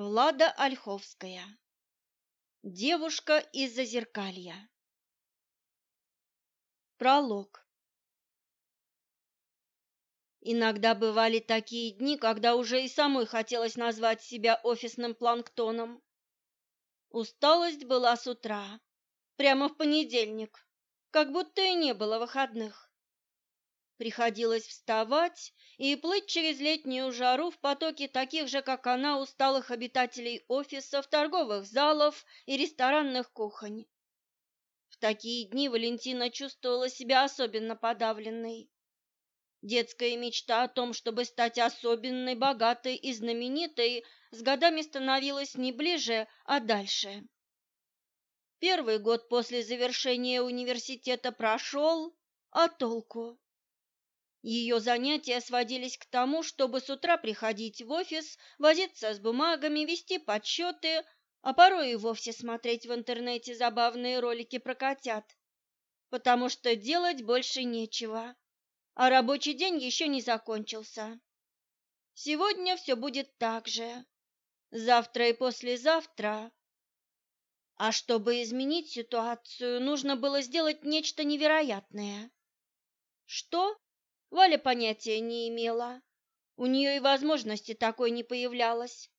Влада Ольховская. Девушка из Зазеркалья. Пролог. Иногда бывали такие дни, когда уже и самой хотелось назвать себя офисным планктоном. Усталость была с утра, прямо в понедельник, как будто и не было выходных. Приходилось вставать и плыть через летнюю жару в потоке таких же, как она, усталых обитателей офисов, торговых залов и ресторанных кухонь. В такие дни Валентина чувствовала себя особенно подавленной. Детская мечта о том, чтобы стать особенной, богатой и знаменитой, с годами становилась не ближе, а дальше. Первый год после завершения университета прошел, а толку? Ее занятия сводились к тому, чтобы с утра приходить в офис, возиться с бумагами, вести подсчеты, а порой и вовсе смотреть в интернете забавные ролики про котят, потому что делать больше нечего, а рабочий день еще не закончился. Сегодня все будет так же. Завтра и послезавтра. А чтобы изменить ситуацию, нужно было сделать нечто невероятное. Что? Валя понятия не имела. У нее и возможности такой не появлялось.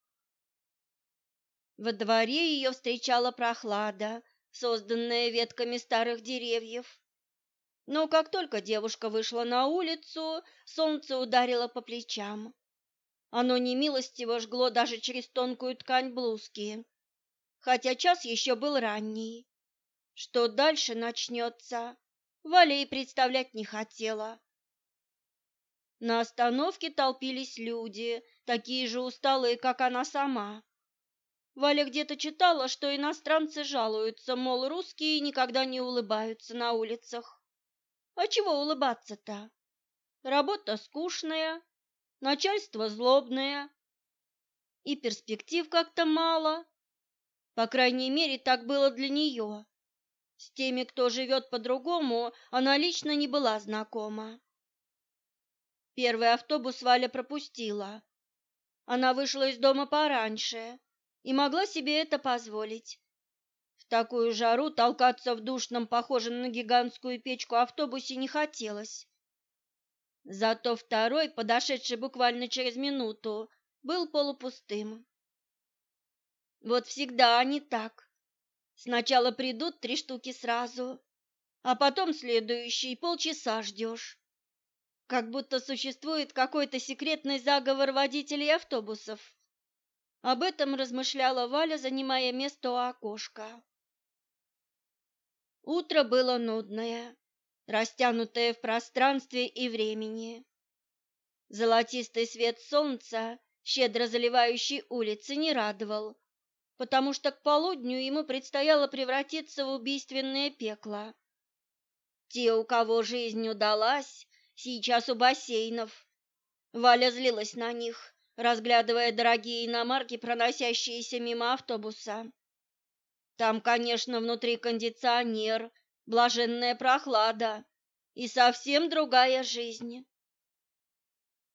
Во дворе ее встречала прохлада, созданная ветками старых деревьев. Но как только девушка вышла на улицу, солнце ударило по плечам. Оно немилостиво жгло даже через тонкую ткань блузки, хотя час еще был ранний. Что дальше начнется, Валя и представлять не хотела. На остановке толпились люди, такие же усталые, как она сама. Валя где-то читала, что иностранцы жалуются, мол, русские никогда не улыбаются на улицах. А чего улыбаться-то? Работа скучная, начальство злобное, и перспектив как-то мало. По крайней мере, так было для нее. С теми, кто живет по-другому, она лично не была знакома. Первый автобус Валя пропустила. Она вышла из дома пораньше и могла себе это позволить. В такую жару толкаться в душном, похожем на гигантскую печку автобусе не хотелось. Зато второй, подошедший буквально через минуту, был полупустым. Вот всегда они так. Сначала придут три штуки сразу, а потом следующий полчаса ждешь. Как будто существует какой-то секретный заговор водителей автобусов. Об этом размышляла Валя, занимая место у окошка. Утро было нудное, растянутое в пространстве и времени. Золотистый свет солнца, щедро заливающий улицы, не радовал, потому что к полудню ему предстояло превратиться в убийственное пекло. Те, у кого жизнь удалась, Сейчас у бассейнов. Валя злилась на них, разглядывая дорогие иномарки, проносящиеся мимо автобуса. Там, конечно, внутри кондиционер, блаженная прохлада и совсем другая жизнь.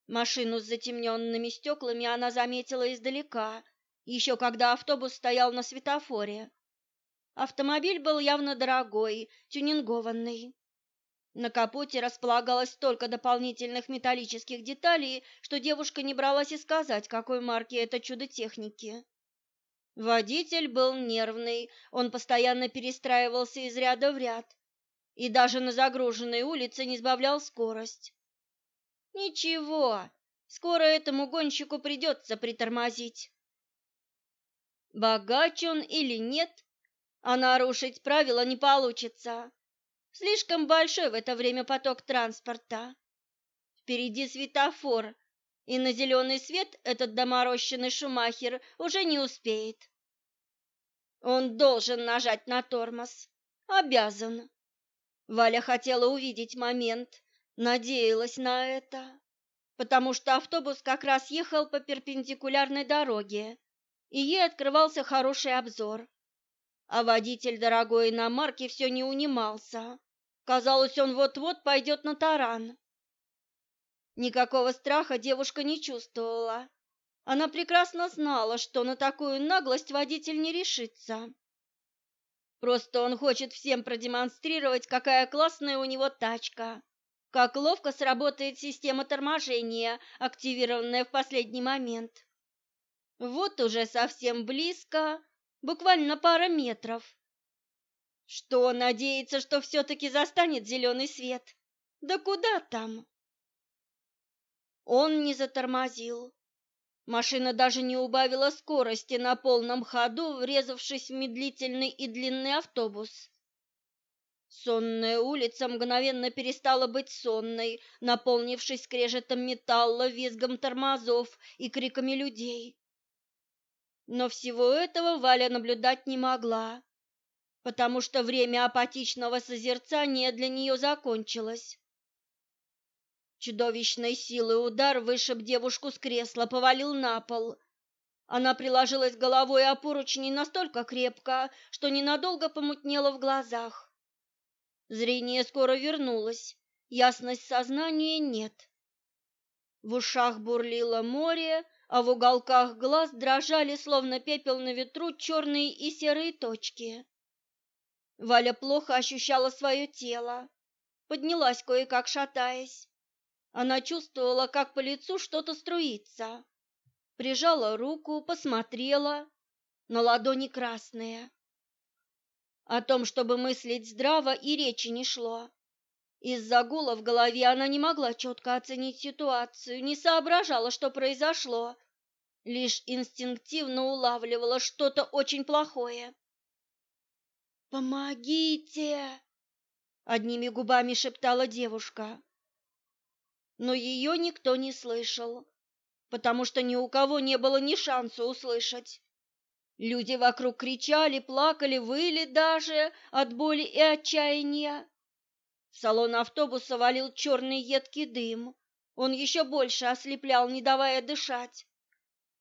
Машину с затемненными стеклами она заметила издалека, еще когда автобус стоял на светофоре. Автомобиль был явно дорогой, тюнингованный. На капоте располагалось столько дополнительных металлических деталей, что девушка не бралась и сказать, какой марки это чудо техники. Водитель был нервный, он постоянно перестраивался из ряда в ряд и даже на загруженной улице не сбавлял скорость. Ничего, скоро этому гонщику придется притормозить. Богач он или нет, а нарушить правила не получится. Слишком большой в это время поток транспорта. Впереди светофор, и на зеленый свет этот доморощенный Шумахер уже не успеет. Он должен нажать на тормоз. Обязан. Валя хотела увидеть момент, надеялась на это, потому что автобус как раз ехал по перпендикулярной дороге, и ей открывался хороший обзор. А водитель дорогой иномарки все не унимался. Казалось, он вот-вот пойдет на таран. Никакого страха девушка не чувствовала. Она прекрасно знала, что на такую наглость водитель не решится. Просто он хочет всем продемонстрировать, какая классная у него тачка, как ловко сработает система торможения, активированная в последний момент. Вот уже совсем близко, буквально пара метров что надеется, что все-таки застанет зеленый свет. Да куда там? Он не затормозил. Машина даже не убавила скорости на полном ходу, врезавшись в медлительный и длинный автобус. Сонная улица мгновенно перестала быть сонной, наполнившись скрежетом металла, визгом тормозов и криками людей. Но всего этого Валя наблюдать не могла потому что время апатичного созерцания для нее закончилось. Чудовищной силы удар вышиб девушку с кресла, повалил на пол. Она приложилась головой о поручни настолько крепко, что ненадолго помутнела в глазах. Зрение скоро вернулось, ясность сознания нет. В ушах бурлило море, а в уголках глаз дрожали, словно пепел на ветру, черные и серые точки. Валя плохо ощущала свое тело, поднялась кое-как шатаясь. Она чувствовала, как по лицу что-то струится. Прижала руку, посмотрела. На ладони красные. О том, чтобы мыслить здраво, и речи не шло. Из-за гула в голове она не могла четко оценить ситуацию, не соображала, что произошло, лишь инстинктивно улавливала что-то очень плохое. «Помогите!» — одними губами шептала девушка. Но ее никто не слышал, потому что ни у кого не было ни шанса услышать. Люди вокруг кричали, плакали, выли даже от боли и отчаяния. В салон автобуса валил черный едкий дым. Он еще больше ослеплял, не давая дышать.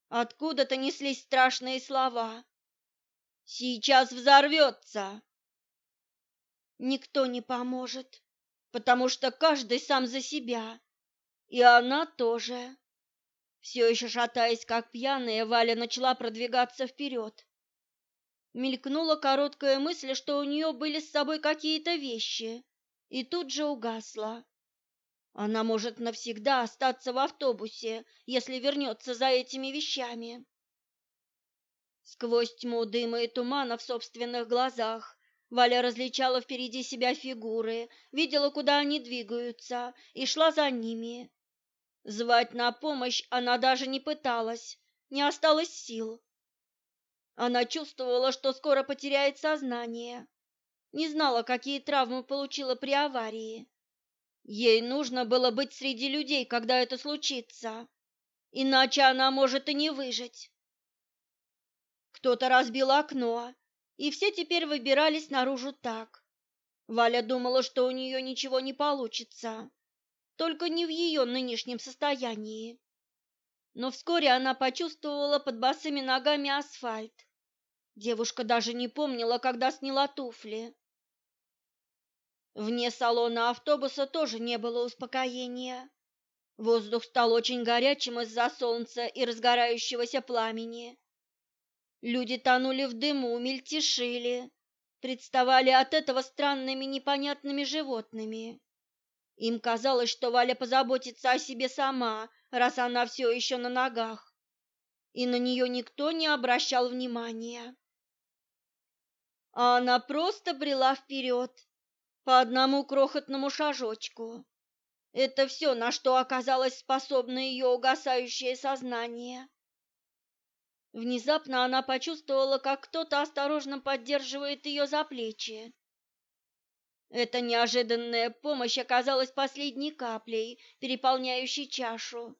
Откуда-то неслись страшные слова. Сейчас взорвется. Никто не поможет, потому что каждый сам за себя. И она тоже. Все еще шатаясь, как пьяная, Валя начала продвигаться вперед. Мелькнула короткая мысль, что у нее были с собой какие-то вещи, и тут же угасла. Она может навсегда остаться в автобусе, если вернется за этими вещами. Сквозь тьму дыма и тумана в собственных глазах Валя различала впереди себя фигуры, видела, куда они двигаются, и шла за ними. Звать на помощь она даже не пыталась, не осталось сил. Она чувствовала, что скоро потеряет сознание. Не знала, какие травмы получила при аварии. Ей нужно было быть среди людей, когда это случится. Иначе она может и не выжить. Кто-то разбил окно, и все теперь выбирались наружу так. Валя думала, что у нее ничего не получится, только не в ее нынешнем состоянии. Но вскоре она почувствовала под босыми ногами асфальт. Девушка даже не помнила, когда сняла туфли. Вне салона автобуса тоже не было успокоения. Воздух стал очень горячим из-за солнца и разгорающегося пламени. Люди тонули в дыму, мельтешили, представали от этого странными непонятными животными. Им казалось, что Валя позаботится о себе сама, раз она все еще на ногах, и на нее никто не обращал внимания. А она просто брела вперед, по одному крохотному шажочку. Это все, на что оказалось способно ее угасающее сознание. Внезапно она почувствовала, как кто-то осторожно поддерживает ее за плечи. Эта неожиданная помощь оказалась последней каплей, переполняющей чашу.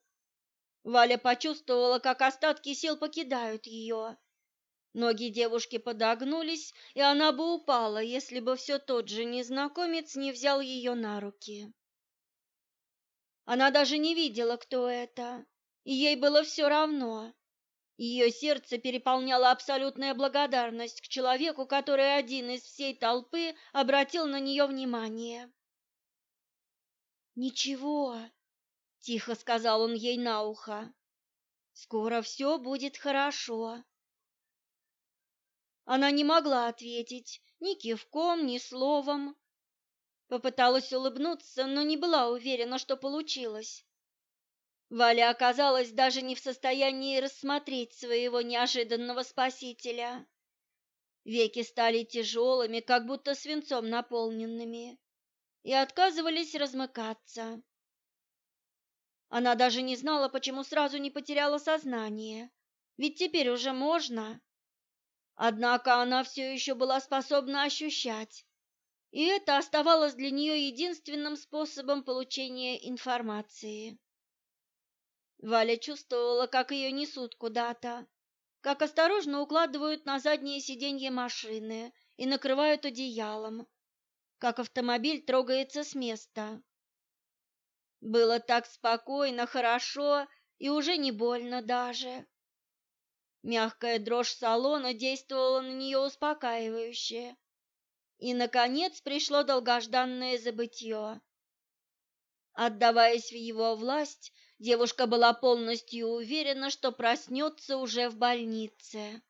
Валя почувствовала, как остатки сил покидают ее. Ноги девушки подогнулись, и она бы упала, если бы все тот же незнакомец не взял ее на руки. Она даже не видела, кто это, и ей было все равно. Ее сердце переполняло абсолютная благодарность к человеку, который один из всей толпы обратил на нее внимание. «Ничего», — тихо сказал он ей на ухо, — «скоро все будет хорошо». Она не могла ответить ни кивком, ни словом. Попыталась улыбнуться, но не была уверена, что получилось. Валя оказалась даже не в состоянии рассмотреть своего неожиданного спасителя. Веки стали тяжелыми, как будто свинцом наполненными, и отказывались размыкаться. Она даже не знала, почему сразу не потеряла сознание, ведь теперь уже можно. Однако она все еще была способна ощущать, и это оставалось для нее единственным способом получения информации. Валя чувствовала, как ее несут куда-то, как осторожно укладывают на задние сиденья машины и накрывают одеялом, как автомобиль трогается с места. Было так спокойно, хорошо и уже не больно даже. Мягкая дрожь салона действовала на нее успокаивающе. И, наконец, пришло долгожданное забытье. Отдаваясь в его власть, Девушка была полностью уверена, что проснется уже в больнице.